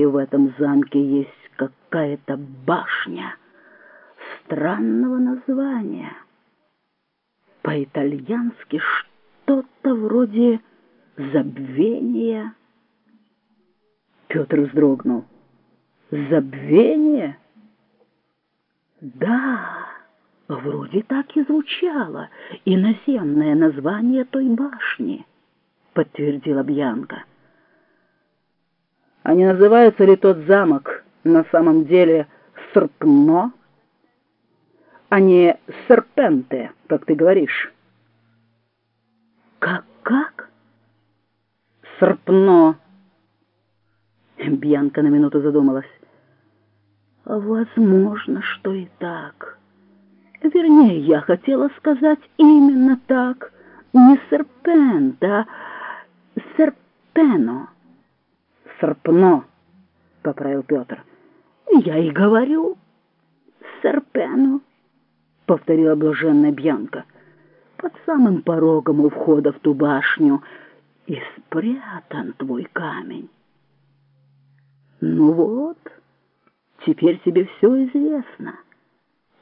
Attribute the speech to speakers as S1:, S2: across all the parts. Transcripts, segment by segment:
S1: И в этом замке есть какая-то башня странного названия. По-итальянски что-то вроде забвения. Петр вздрогнул. Забвение? Да, вроде так и звучало иноземное название той башни, подтвердила Бьянка. А не называется ли тот замок на самом деле Српно, а не Серпенте, как ты говоришь? Как-как? Српно. Бьянка на минуту задумалась. Возможно, что и так. Вернее, я хотела сказать именно так. Не серпент, а серпено. Серпно, поправил Петр. Я и говорю. Серпено, повторила блаженная Бьянка. Под самым порогом у входа в ту башню и спрятан твой камень. Ну вот, теперь тебе все известно,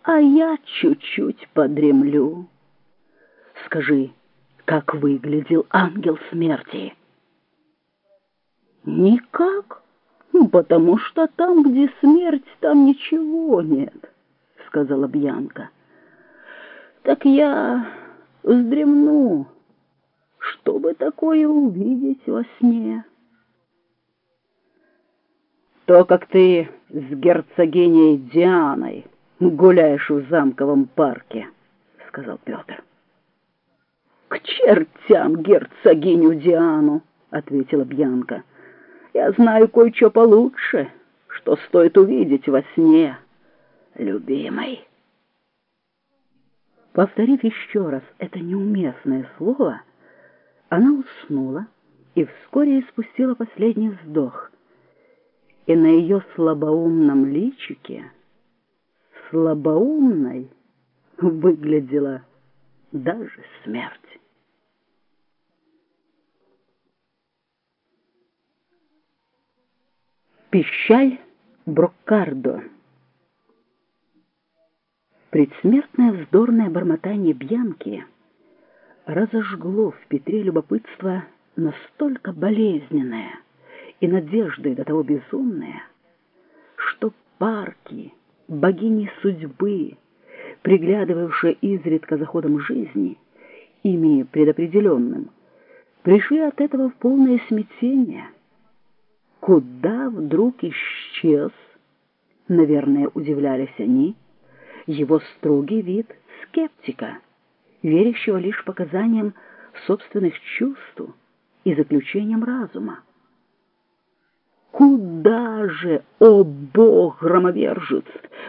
S1: а я чуть-чуть подремлю. Скажи, как выглядел ангел смерти? Никак, ну, потому что там, где смерть, там ничего нет, сказала Бьянка. Так я вздремну, чтобы такое увидеть во сне. То, как ты с герцогиней Дианой гуляешь в замковом парке, — сказал Петр. — К чертям герцогиню Диану, — ответила Бьянка. — Я знаю кое-что получше, что стоит увидеть во сне, любимый. Повторив еще раз это неуместное слово, она уснула и вскоре испустила последний вздох — и на ее слабоумном личике слабоумной выглядела даже смерть. Пищаль Броккардо Предсмертное вздорное бормотание Бьянки разожгло в Петре любопытство настолько болезненное, и надежды до того безумные, что парки, богини судьбы, приглядывавшие изредка за ходом жизни, ими предопределенным, пришли от этого в полное смятение. Куда вдруг исчез, наверное, удивлялись они, его строгий вид скептика, верящего лишь показаниям собственных чувств и заключениям разума. Куда же, о бог громовержец,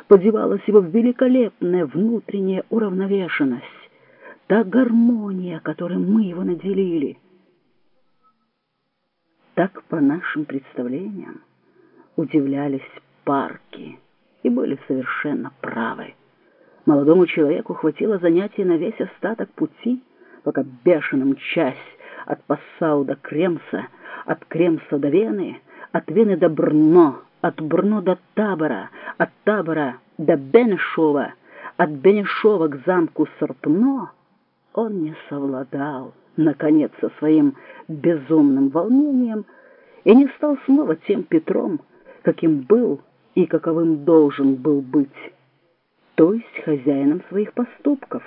S1: подевалась его великолепная внутренняя уравновешенность, та гармония, которой мы его наделили? Так, по нашим представлениям, удивлялись парки и были совершенно правы. Молодому человеку хватило занятия на весь остаток пути, пока бешено мчась от Пассау до Кремса, от Кремса до Вены, от Вены до Брно, от Брно до Табора, от Табора до Бенешова, от Бенешова к замку Сарпно, он не совладал, наконец, со своим безумным волнением и не стал снова тем Петром, каким был и каковым должен был быть, то есть хозяином своих поступков,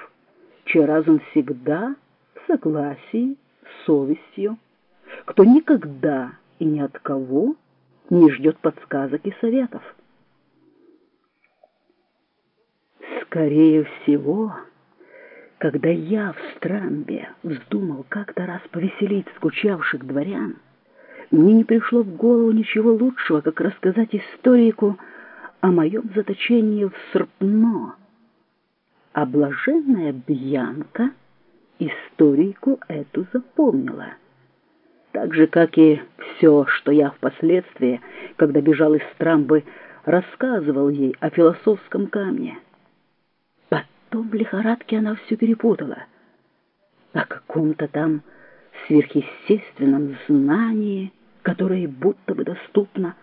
S1: чей разум всегда в согласии с совестью, кто никогда и ни от кого не ждет подсказок и советов. Скорее всего, когда я в Страмбе вздумал как-то раз повеселить скучавших дворян, мне не пришло в голову ничего лучшего, как рассказать историку о моем заточении в Српно. А блаженная Бьянка историку эту запомнила так же, как и все, что я впоследствии, когда бежал из Страмбы, рассказывал ей о философском камне. Потом в лихорадке она все перепутала. О каком-то там сверхъестественном знании, которое будто бы доступно